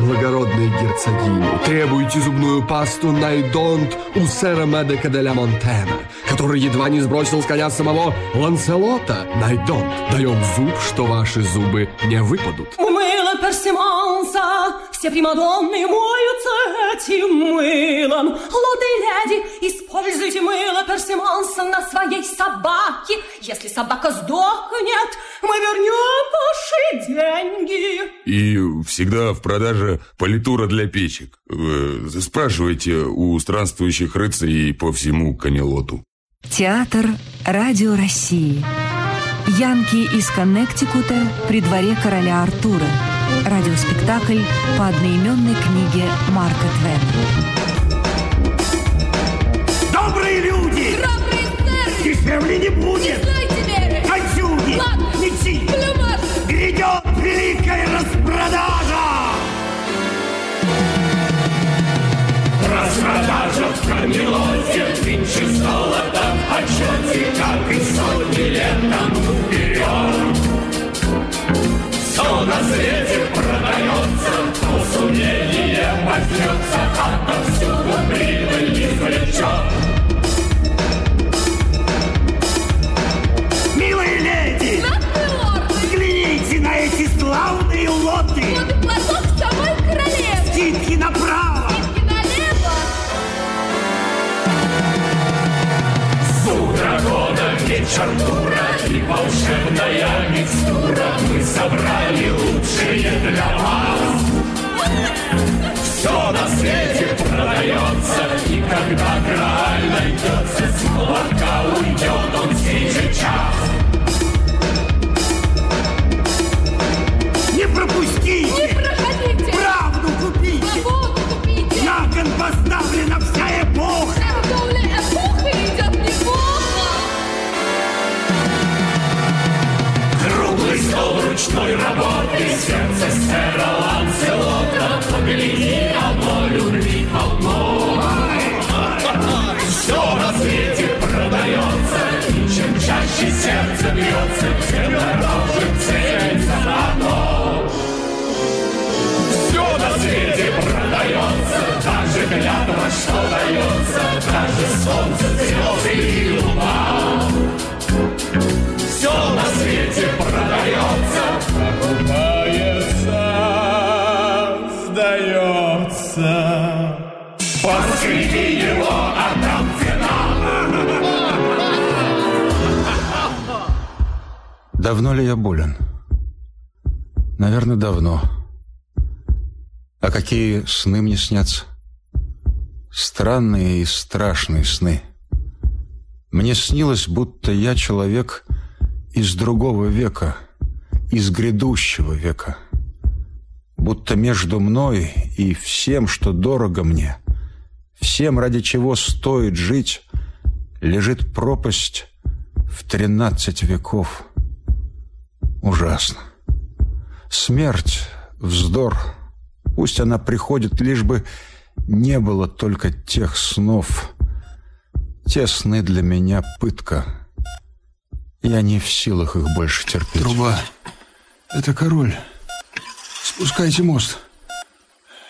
благородной герцогини. Требуйте зубную пасту Найдонт у сэра Медека де ля Монтена, который едва не сбросил с коня самого Ланселота. Найдонт, даем зуб, что ваши зубы не выпадут. Мыло персиманса, все примадонны моются этим мылом. Лоды леди, используйте мыло персиманса на своей собаке. Если собака сдохнет, мы вернем ваши деньги. И всегда в продаже политура для печек. Спрашивайте у странствующих рыцарей по всему Канелоту. Театр «Радио России». Янки из Коннектикута при дворе короля Артура. Радиоспектакль по одноименной книге Марка Твена. Добрые люди! Храбрые сэры! Дешевле не будет! Не знайте меры! Кольчуги! Ладно! Мечи! Плюмаж! Грядет великая распродажа! Распродажа в Камелоте, нынче золото в почете, как и сотни лет тому. Все на свете продается, кто с умением возьмется, отовсюду прибыль извлечет. Милые леди! Взгляните на эти славные лоты! Вот и платок самой королевы! Скидки направо! Скидки налево! Меч Артура и собрали лучшие для вас Все на свете продается И когда Грааль найдется С молотка уйдет он сей ручной работы Сердце сэра Ланселота. Погляди, оно любви полно Все на свете продается И чем чаще сердце бьется Тем дороже ценится оно. Все на свете продается Даже клятва, что дается Даже солнце, звезды и луна Давно ли я болен? Наверное, давно. А какие сны мне снятся? Странные и страшные сны. Мне снилось, будто я человек из другого века, из грядущего века. Будто между мной и всем, что дорого мне, всем, ради чего стоит жить, лежит пропасть в тринадцать веков. Ужасно. Смерть — вздор. Пусть она приходит, лишь бы не было только тех снов. Те сны для меня пытка. Я не в силах их больше терпеть. Труба. Это король. Спускайте мост.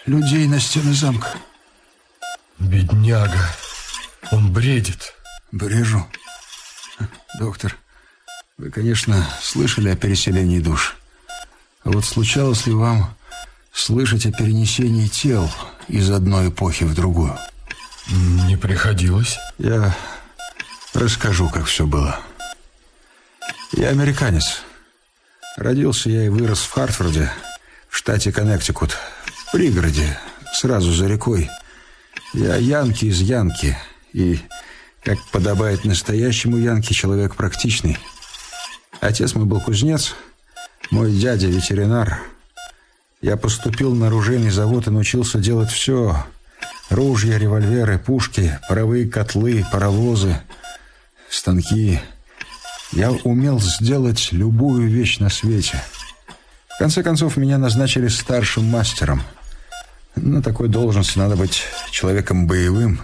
Людей на стены замка. Бедняга. Он бредит. Брежу. Доктор, вы, конечно, слышали о переселении душ. А вот случалось ли вам слышать о перенесении тел из одной эпохи в другую? Не приходилось. Я расскажу, как все было. Я американец. Родился я и вырос в Хартфорде, в штате Коннектикут, в пригороде, сразу за рекой. Я янки из янки, и, как подобает настоящему янке, человек практичный. Отец мой был кузнец, мой дядя ветеринар. Я поступил на оружейный завод и научился делать все. Ружья, револьверы, пушки, паровые котлы, паровозы, станки. Я умел сделать любую вещь на свете. В конце концов, меня назначили старшим мастером. На такой должности надо быть человеком боевым,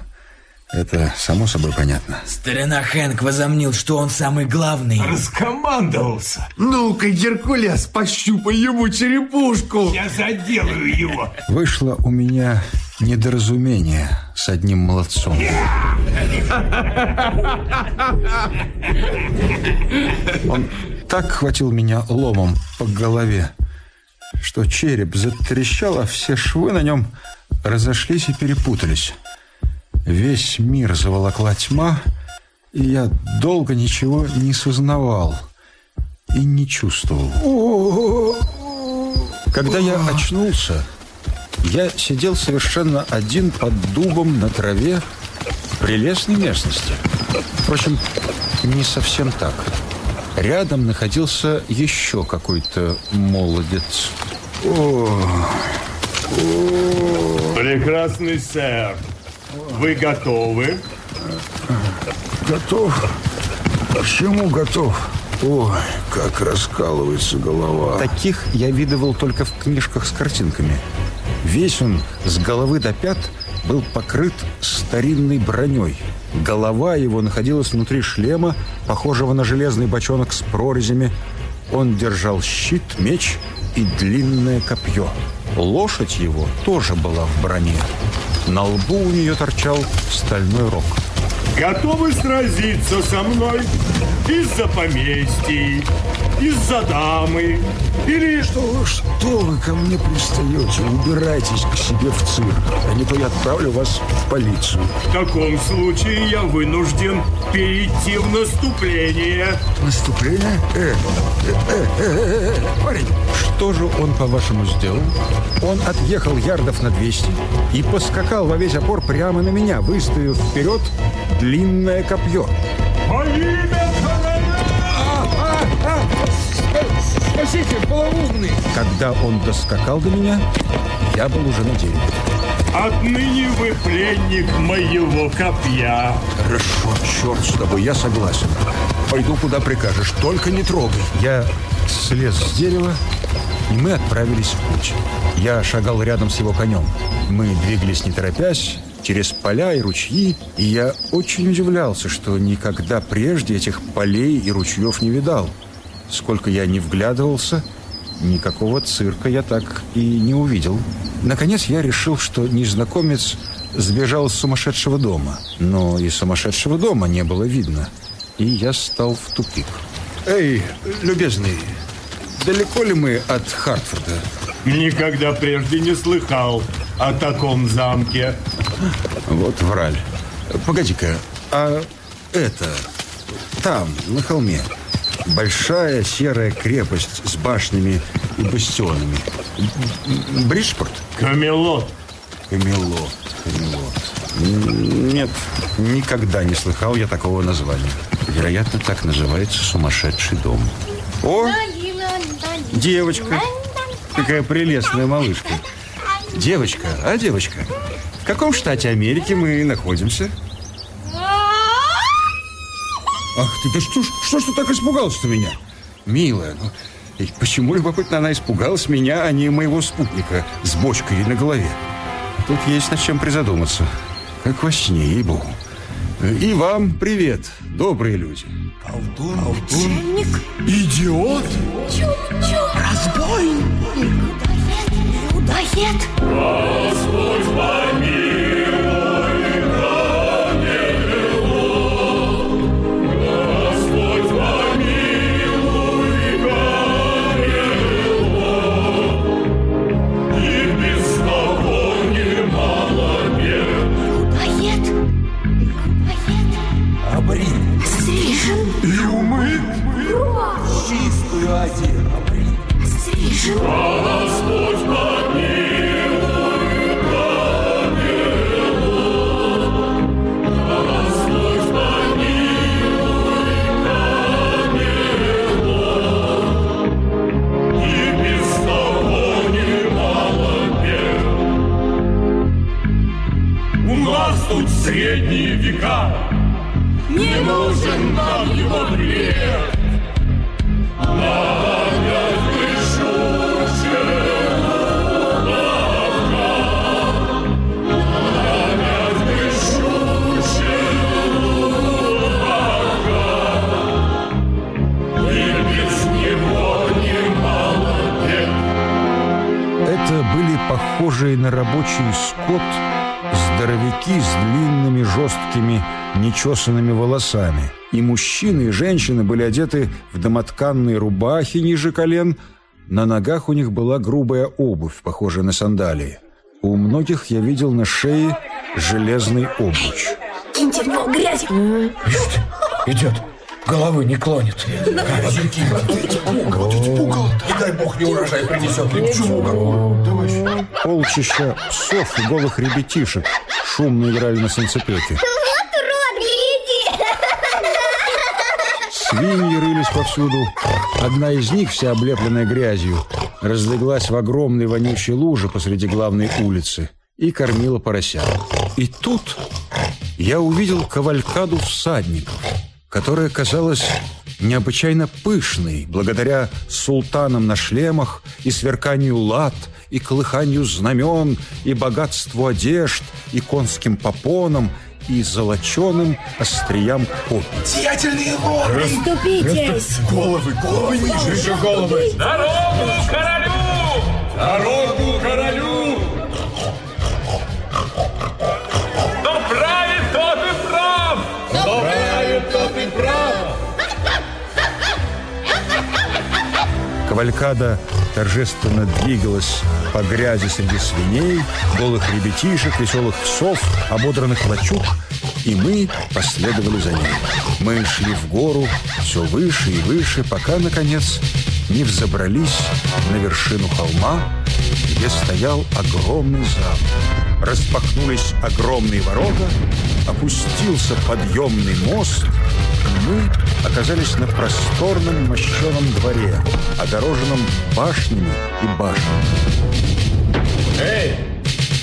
Это само собой понятно. Старина Хэнк возомнил, что он самый главный. Раскомандовался. Ну-ка, Геркулес, пощупай ему черепушку. Я заделаю его. Вышло у меня недоразумение с одним молодцом. Он так хватил меня ломом по голове, что череп затрещал, а все швы на нем разошлись и перепутались. Весь мир заволокла тьма, и я долго ничего не сознавал и не чувствовал. Когда я очнулся, я сидел совершенно один под дубом на траве прелестной местности. Впрочем, не совсем так. Рядом находился еще какой-то молодец. Прекрасный сэр. Вы готовы? Готов? К чему готов? Ой, как раскалывается голова. Таких я видывал только в книжках с картинками. Весь он с головы до пят был покрыт старинной броней. Голова его находилась внутри шлема, похожего на железный бочонок с прорезями. Он держал щит, меч и длинное копье. Лошадь его тоже была в броне. На лбу у нее торчал стальной рог. Готовы сразиться со мной? Из-за поместий, из-за дамы или... Что, что вы ко мне пристаете? Убирайтесь к себе в цирк, а не то я отправлю вас в полицию. В таком случае я вынужден перейти в наступление. Наступление? Э, э, э, э, э, парень, Что же он, по-вашему, сделал? Он отъехал ярдов на 200 и поскакал во весь опор прямо на меня, выставив вперед длинное копье. Во имя! Спасите, полоумный! Когда он доскакал до меня, я был уже на дереве. Отныне вы пленник моего копья. Хорошо, черт с тобой, я согласен. Пойду, куда прикажешь, только не трогай. Я слез с дерева, и мы отправились в путь. Я шагал рядом с его конем. Мы двигались не торопясь, через поля и ручьи, и я очень удивлялся, что никогда прежде этих полей и ручьев не видал. Сколько я не вглядывался, никакого цирка я так и не увидел. Наконец я решил, что незнакомец сбежал из сумасшедшего дома. Но и сумасшедшего дома не было видно. И я стал в тупик. Эй, любезный, далеко ли мы от Хартфорда? Никогда прежде не слыхал о таком замке. Вот враль. Погоди-ка, а это там, на холме, большая серая крепость с башнями и бастионами. Бриджпорт? Камелот. Камелот, Камелот. Нет, никогда не слыхал я такого названия. Вероятно, так называется сумасшедший дом. О, девочка. Какая прелестная малышка. Девочка, а девочка, в каком штате Америки мы находимся? Ах ты, да что, ж- что ж ты так испугалась-то меня? Милая, ну, и почему, любопытно, она испугалась меня, а не моего спутника с бочкой на голове? Тут есть над чем призадуматься. Как во сне, ей-богу. И вам привет, добрые люди. Идиот? Разбойник. Людоед. Господь помилуй, рабочий скот, здоровяки с длинными жесткими нечесанными волосами. И мужчины, и женщины были одеты в домотканные рубахи ниже колен, на ногах у них была грубая обувь, похожая на сандалии. У многих я видел на шее железный обруч. Киньте в него грязи. Идет. Головы не клонит. Не дай бог не урожай принесет, лепчу Полчища псов и голых ребятишек шумно играли на санцепёке. Вот урод, гляди. Свиньи рылись повсюду. Одна из них, вся облепленная грязью, разлеглась в огромной вонючей луже посреди главной улицы и кормила поросят. И тут я увидел кавалькаду всадников, которая казалась необычайно пышной, благодаря султанам на шлемах и сверканию лад, и колыханию знамен, и богатству одежд, и конским попонам, и золоченым остриям копий. Сиятельные лорды! Ступитесь. Головы, головы ниже! головы! Дорогу королю! Дорогу королю! Кавалькада торжественно двигалась по грязи среди свиней, голых ребятишек, веселых псов, ободранных лачуг, и мы последовали за ней. Мы шли в гору все выше и выше, пока, наконец, не взобрались на вершину холма, где стоял огромный замок. Распахнулись огромные ворота, опустился подъемный мост, и мы оказались на просторном мощеном дворе, огороженном башнями и башнями. Эй,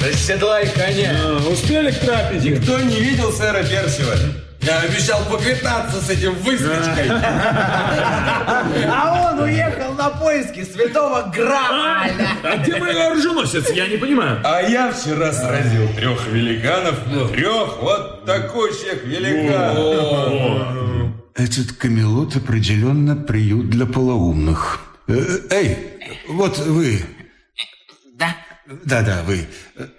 расседлай коня. Успели к трапезе? Никто не видел сэра Персива. Я обещал поквитаться с этим выскочкой. А он уехал на поиски святого Грааля. А где мой оруженосец? Я не понимаю. А я вчера сразил трех великанов. Трех вот такущих великанов. Этот камелот определенно приют для полоумных. Э, Эй, вот вы. Да? Да-да, вы.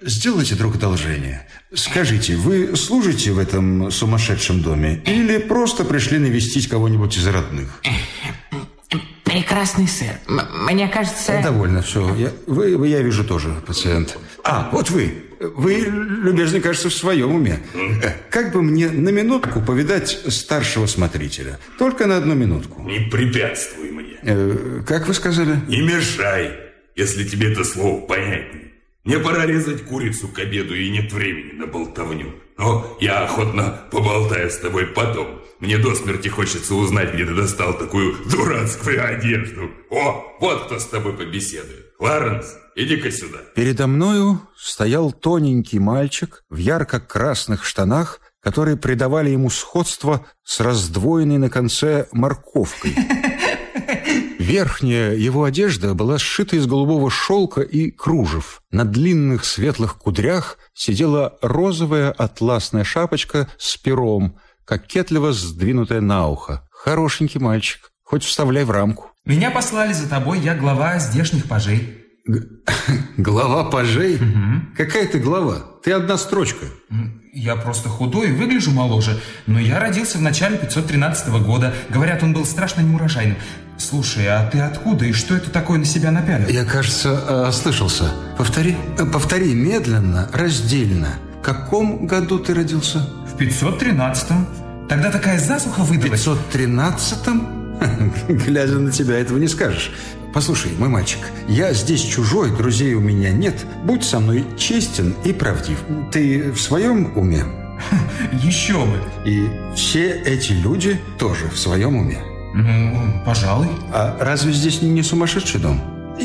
Сделайте друг одолжение. Скажите, вы служите в этом сумасшедшем доме или просто пришли навестить кого-нибудь из родных? Прекрасный сэр. М- Мне кажется... Довольно, все. Я, вы, я вижу, тоже пациент. А, вот вы. Вы, любезный, кажется, в своем уме. Как бы мне на минутку повидать старшего смотрителя? Только на одну минутку. Не препятствуй мне. Э, Как вы сказали? Не мешай, если тебе это слово понятнее. Мне пора резать курицу к обеду, и нет времени на болтовню. Но я охотно поболтаю с тобой потом. Мне до смерти хочется узнать, где ты достал такую дурацкую одежду. О, вот кто с тобой побеседует. Ларенс, иди-ка сюда. Передо мною стоял тоненький мальчик в ярко-красных штанах, которые придавали ему сходство с раздвоенной на конце морковкой. Верхняя его одежда была сшита из голубого шелка и кружев. На длинных светлых кудрях сидела розовая атласная шапочка с пером, кокетливо сдвинутая на ухо. Хорошенький мальчик, хоть вставляй в рамку. Меня послали за тобой, я глава здешних пажей. Глава пажей? Какая ты глава? Ты одна строчка. Я просто худой и выгляжу моложе, но я родился в начале 513 года. Говорят, он был страшно неурожайным. Слушай, а ты откуда и что это такое на себя напялил? Я, кажется, э, ослышался. Повтори, э, повтори медленно, раздельно. В каком году ты родился? В 513-м. Тогда такая засуха В выдалась. 513-м? Глядя на тебя, этого не скажешь. Послушай, мой мальчик, я здесь чужой, друзей у меня нет. Будь со мной честен и правдив. Ты в своем уме? Еще бы. И все эти люди тоже в своем уме. Ну, пожалуй. А разве здесь не сумасшедший дом?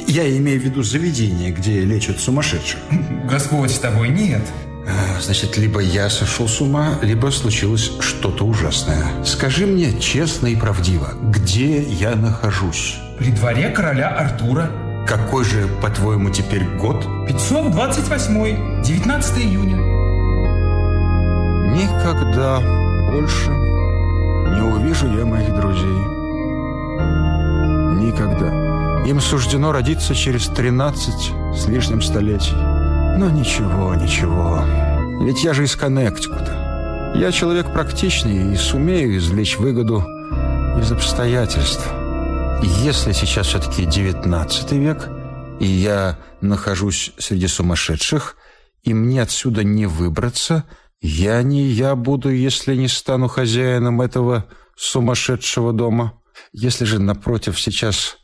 Я имею в виду заведение, где лечат сумасшедших. Господь с тобой нет. А, Значит, либо я сошел с ума, либо случилось что-то ужасное. Скажи мне честно и правдиво, где я нахожусь? При дворе короля Артура. Какой же, по-твоему, теперь год? 528 19 июня. Никогда больше не увижу я моих друзей. Никогда. Им суждено родиться через 13 с лишним столетий. Но ничего, ничего. Ведь я же из Коннектикута. Я человек практичный и сумею извлечь выгоду из обстоятельств. Если сейчас все-таки 19 век, и я нахожусь среди сумасшедших, и мне отсюда не выбраться, я не я буду, если не стану хозяином этого сумасшедшего дома. Если же, напротив, сейчас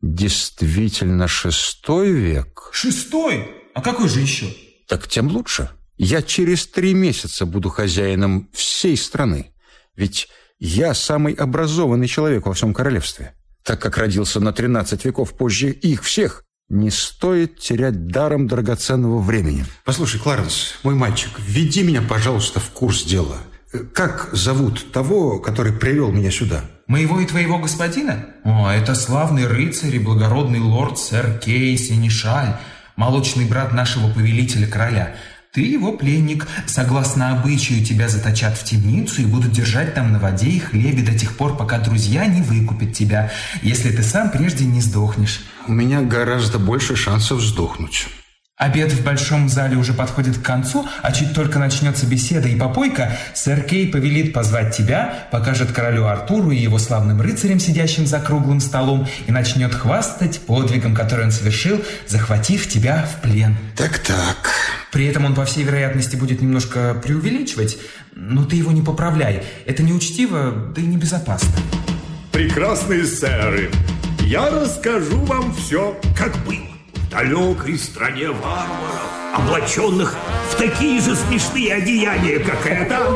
действительно шестой век... Шестой? А какой же еще? Так тем лучше. Я через три месяца буду хозяином всей страны. Ведь я самый образованный человек во всем королевстве, так как родился на 13 веков позже их всех. Не стоит терять даром драгоценного времени. Послушай, Кларенс, мой мальчик, введи меня, пожалуйста, в курс дела. Как зовут того, который привел меня сюда? Моего и твоего господина? О, это славный рыцарь и благородный лорд сэр Кей Синишаль, молочный брат нашего повелителя короля – ты его пленник. Согласно обычаю, тебя заточат в темницу и будут держать там на воде и хлебе до тех пор, пока друзья не выкупят тебя, если ты сам прежде не сдохнешь. У меня гораздо больше шансов сдохнуть. Обед в большом зале уже подходит к концу, а чуть только начнется беседа и попойка, сэр Кей повелит позвать тебя, покажет королю Артуру и его славным рыцарям, сидящим за круглым столом, и начнет хвастать подвигом, который он совершил, захватив тебя в плен. Так-так. При этом он, по всей вероятности, будет немножко преувеличивать, но ты его не поправляй. Это неучтиво, да и небезопасно. Прекрасные сэры, я расскажу вам все, как было далекой стране варваров, облаченных в такие же смешные одеяния, как это.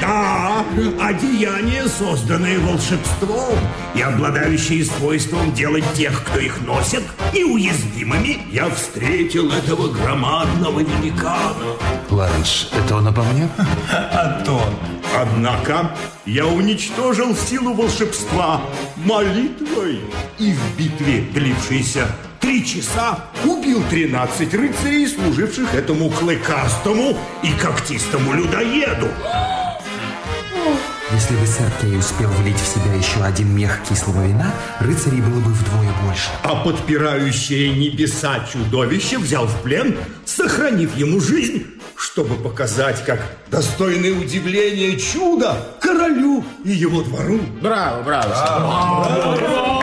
Да, одеяния, созданные волшебством и обладающие свойством делать тех, кто их носит, неуязвимыми. Я встретил этого громадного великана. Ларенс, это он обо мне? А то. Однако я уничтожил силу волшебства молитвой и в битве, длившейся три часа, убил 13 рыцарей, служивших этому клыкастому и когтистому людоеду. Если бы сэр Кей успел влить в себя еще один мех кислого вина, рыцарей было бы вдвое больше. А подпирающее небеса чудовище взял в плен, сохранив ему жизнь, чтобы показать, как достойное удивление чудо королю и его двору. Браво, браво. браво. браво.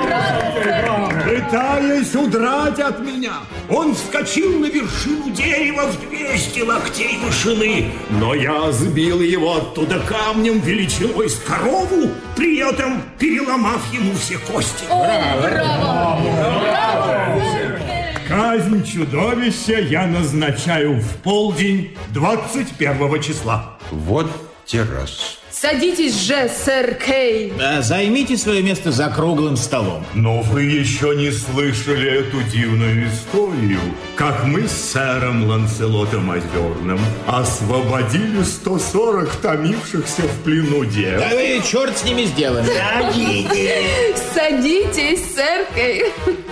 браво. Пытаясь удрать от меня, он вскочил на вершину дерева в 200 локтей вышины, но я сбил его оттуда камнем величиной с корову, при этом переломав ему все кости. Браво! Браво! Браво! Казнь чудовища я назначаю в полдень 21 числа. Вот те раз. Садитесь же, сэр Кей. Да, займите свое место за круглым столом. Но вы еще не слышали эту дивную историю, как мы с сэром Ланселотом Озерным освободили 140 томившихся в плену дев. Да вы черт с ними сделали. Садитесь. Садитесь, сэр Кей.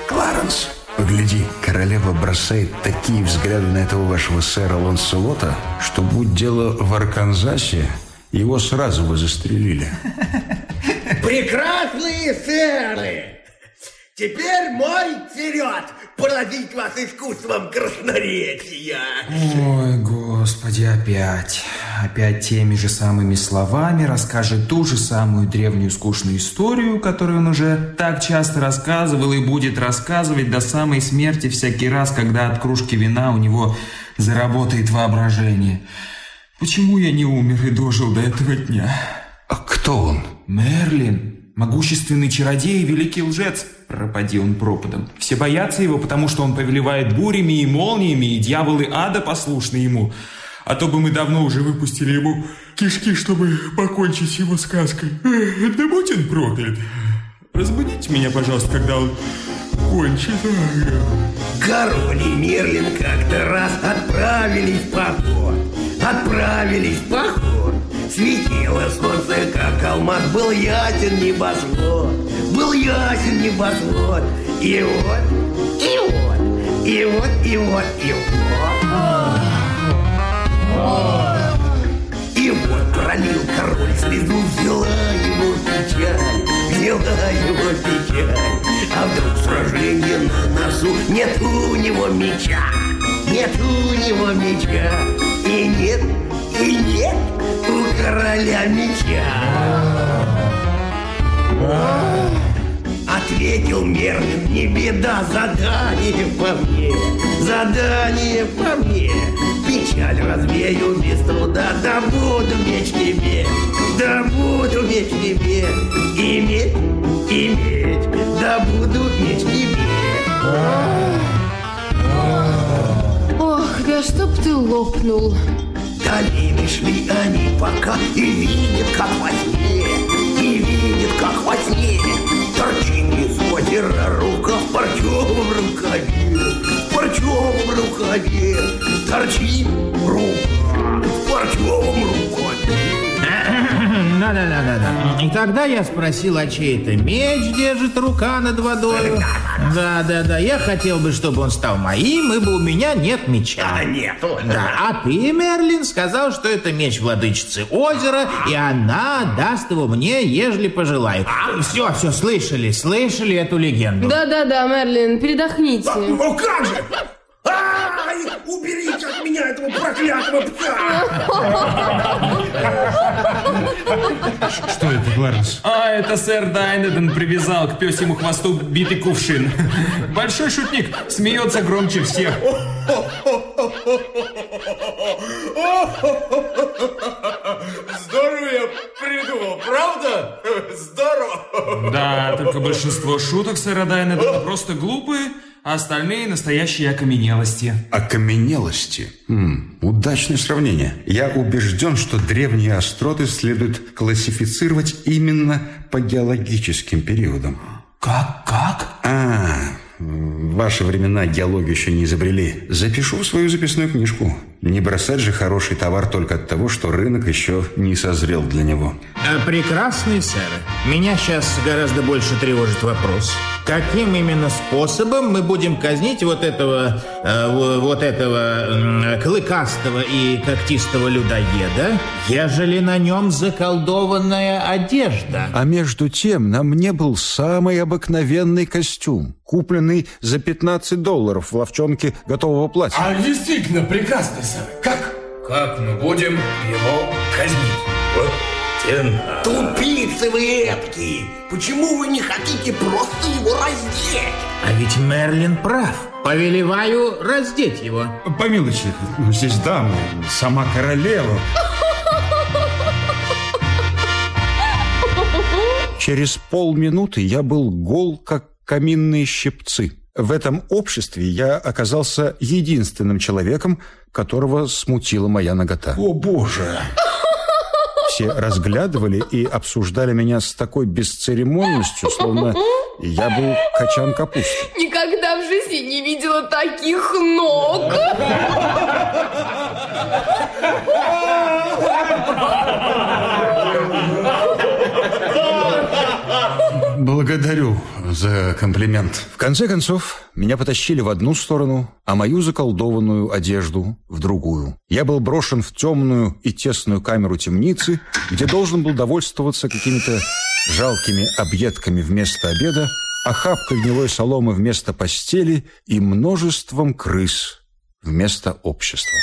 Кларенс, Погляди, королева бросает такие взгляды на этого вашего сэра Ланселота, что будь дело в Арканзасе, его сразу бы застрелили. Прекрасные сэры! Теперь мой черед поразить вас искусством красноречия. Ой, господи, опять. Опять теми же самыми словами расскажет ту же самую древнюю скучную историю, которую он уже так часто рассказывал и будет рассказывать до самой смерти всякий раз, когда от кружки вина у него заработает воображение. Почему я не умер и дожил до этого дня? А кто он? Мерлин, могущественный чародей и великий лжец. Пропади он пропадом. Все боятся его, потому что он повелевает бурями и молниями, и дьяволы ада послушны ему. А то бы мы давно уже выпустили ему кишки, чтобы покончить с его сказкой. Да будь он проклят. Разбудите меня, пожалуйста, когда он кончит. Король и Мерлин как-то раз отправились в поход. Отправились в поход. Светило солнце, как алмаз, был ясен небосвод. Был ясен небосвод. И вот, и вот, и вот, и вот, и вот. И вот пролил король слезу, взяла его печаль, взяла его печаль. А вдруг сражение на носу Нет у него меча Нет у него меча И нет, и нет у короля меча. Ответил Мерлин, не беда, задание по мне Задание по мне. Печаль развею без труда Добуду меч тебе Добуду меч тебе Иметь, иметь Добуду меч тебе Да чтоб ты лопнул. Долины шли они пока И видят, как во сне И видят, как во сне. Торчим из озера рука в парчевом рукаве В парчевом рукаве. Торчим рука в парчевом рукаве Да-да-да-да. И тогда я спросил, а чей это меч держит рука над водой? Да-да-да, я хотел бы, чтобы он стал моим, ибо у меня нет меча. А нету. Да, а ты, Мерлин, сказал, что это меч владычицы озера, и она даст его мне, ежели пожелаю. Все, все, слышали, слышали эту легенду. Да-да-да, Мерлин, передохните. Ну как же? Ай, меня этого проклятого пса! Что это, Гларнс? А, это сэр Дайнеден привязал к пёсему хвосту битый кувшин. Большой шутник, смеется громче всех. Здорово я придумал, правда? Здорово. Да, только большинство шуток сэра Дайнедена просто глупые, а остальные настоящие окаменелости. Окаменелости? М, удачное сравнение. Я убежден, что древние остроты следует классифицировать именно по геологическим периодам. Как? Как? А, в ваши времена геологию еще не изобрели. Запишу в свою записную книжку. Не бросать же хороший товар только от того, что рынок еще не созрел для него. Э, Прекрасные сэры, меня сейчас гораздо больше тревожит вопрос. Каким именно способом мы будем казнить вот этого, э, вот этого м, клыкастого и когтистого людоеда, ежели на нем заколдованная одежда? А между тем на мне был самый обыкновенный костюм, купленный за 15 долларов в ловчонке готового платья. А действительно прекрасно, сэр. Как? Как мы будем его казнить? Вот тена. Тупицы вы эткие! Почему вы не хотите просто его раздеть? А ведь Мерлин прав. Повелеваю раздеть его. Помилуйте, ну, здесь дамы, сама королева. Через полминуты я был гол, как каминные щипцы. В этом обществе я оказался единственным человеком, которого смутила моя нагота. О, боже! Все разглядывали и обсуждали меня с такой бесцеремонностью, словно я был качан капусты. Никогда в жизни не видела таких ног. Благодарю за комплимент. В конце концов, меня потащили в одну сторону, а мою заколдованную одежду в другую. Я был брошен в темную и тесную камеру темницы, где должен был довольствоваться какими-то жалкими объедками вместо обеда, охапкой гнилой соломы вместо постели и множеством крыс вместо общества.